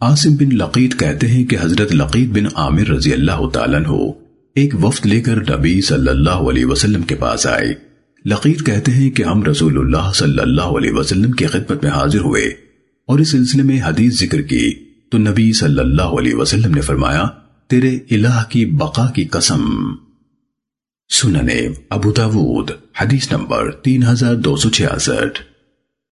عاصم بن لقید کہتے ہیں کہ حضرت لقید بن عامر رضی اللہ تعالیٰ عنہ ایک وفد لے کر نبی صلی اللہ علیہ وسلم کے پاس آئے۔ لقید کہتے ہیں کہ ہم رسول اللہ صلی اللہ علیہ وسلم کی خدمت میں حاضر ہوئے اور اس سلسلے میں حدیث ذکر کی۔ تو نبی صلی اللہ علیہ وسلم نے فرمایا، تیرے الہ کی بقا کی قسم۔ سننے ابو داود، حدیث نمبر تین ہزار دو سو چھیاسٹھ۔